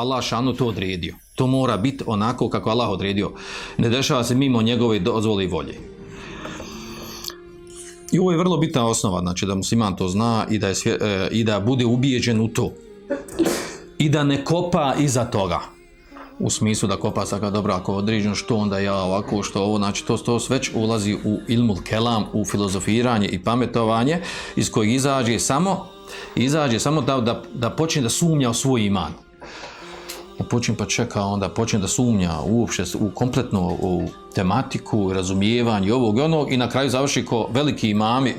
Allah šanu to odredio. To mora biti onako kako Allah odredio. Ne dešava se mimo njegove dozvole i volje. I ovo je vrlo bitna osnova, znači da musliman to zna i da, je svje, e, i da bude ubijeđen u to. I da ne kopa iza toga. U smislu da kopa saka, dobro, ako određeno što onda ja ovako, što ovo, znači to, to već ulazi u ilmul kelam, u filozofiranje i pametovanje, iz kojeg izađe samo, izađe samo da, da, da počne da sumnja u svoj iman počne pa čeka, onda počinje da sumnja uopšte u kompletno u tematiku, razumijevanje ovog i onog. I na kraju završi ko veliki imami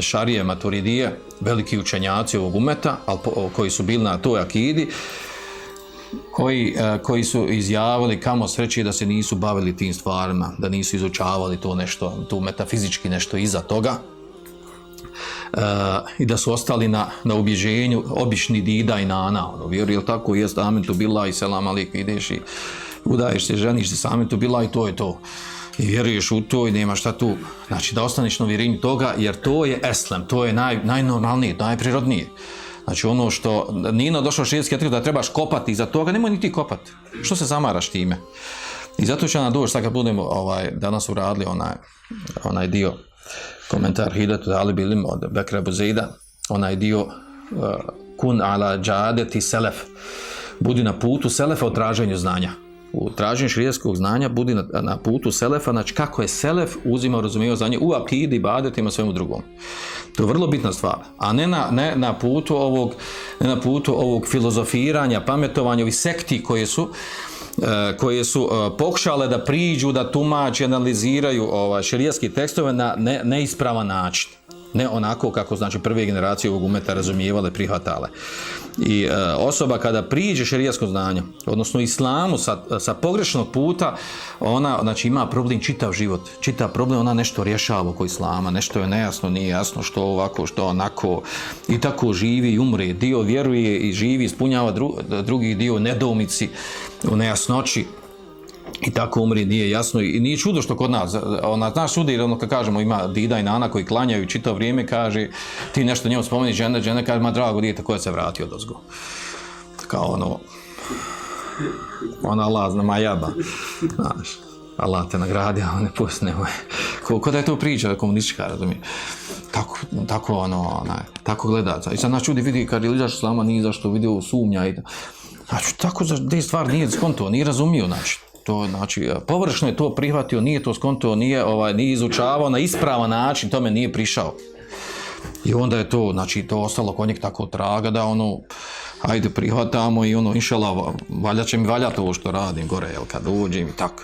šarije, maturidije, veliki učenjaci ovog umeta, ali koji su bili na toj akidi, koji, koji su izjavili kamo sreći da se nisu bavili tim stvarima, da nisu izučavali to nešto, tu metafizički nešto iza toga, e, i da su ostali na, na ubježenju obični dida i nana, ono, vjeru, jel tako, jest, amen tu bila i selam alik, ideš i udaješ se, ženiš se, sami tu bila i to je to. I vjeruješ u to i nema šta tu, znači da ostaneš na vjerinju toga, jer to je eslem, to je naj, najnormalnije, najprirodnije. Znači ono što Nino došao širijski etik da trebaš kopati za toga, nemoj niti kopati. Što se zamaraš time? I zato će nam doći, sad kad budemo ovaj, danas uradili onaj, onaj dio komentar Hidatu Ali Bilim od Bekra Buzeida, onaj dio uh, kun ala džadeti selef, budi na putu selefa u traženju znanja. U traženju šrijeskog znanja budi na, na putu selefa, znači kako je selef uzimao, razumijeo znanje u akidi, badetima, svemu drugom. To je vrlo bitna stvar. A ne na, ne na putu ovog ne na putu ovog filozofiranja, pametovanja, ovih sekti koje su uh, E, koje su e, pokušale da priđu, da tumače, analiziraju ovaj, širijaski tekstove na ne, neispravan način. Ne onako kako znači prve generacije ovog umeta razumijevale, prihvatale. I e, osoba kada priđe šerijaskom znanju, odnosno islamu sa, sa pogrešnog puta, ona znači ima problem čitav život. Čitav problem, ona nešto rješava oko islama, nešto je nejasno, nije jasno što ovako, što onako. I tako živi i umre. Dio vjeruje i živi, ispunjava dru, drugi dio nedomici u nejasnoći i tako umri, nije jasno i nije čudo što kod nas, ona, naš sudi, jer ono kad kažemo ima dida i nana koji klanjaju čito vrijeme, kaže ti nešto njemu spomeni žena, žena kaže, ma drago dijete koje se vratio od ozgo. Kao ono, ona lazna zna majaba, znaš, Allah te nagradi, a ne pusne, ko, ko da je to priča, komunistička, razumije. Tako, tako ono, onaj, tako gleda. I sad naš čudi vidi, kad je liđaš slama, nije zašto vidio sumnja i Znači, tako za te stvari nije skonto, nije razumio, znači, to znači površno je to prihvatio, nije to skonto, nije ovaj nije izučavao na ispravan način, tome nije prišao. I onda je to, znači to ostalo kod njeg tako traga da ono ajde prihvatamo i ono inshallah valja će mi valja to što radim gore, jel kad uđem i tako.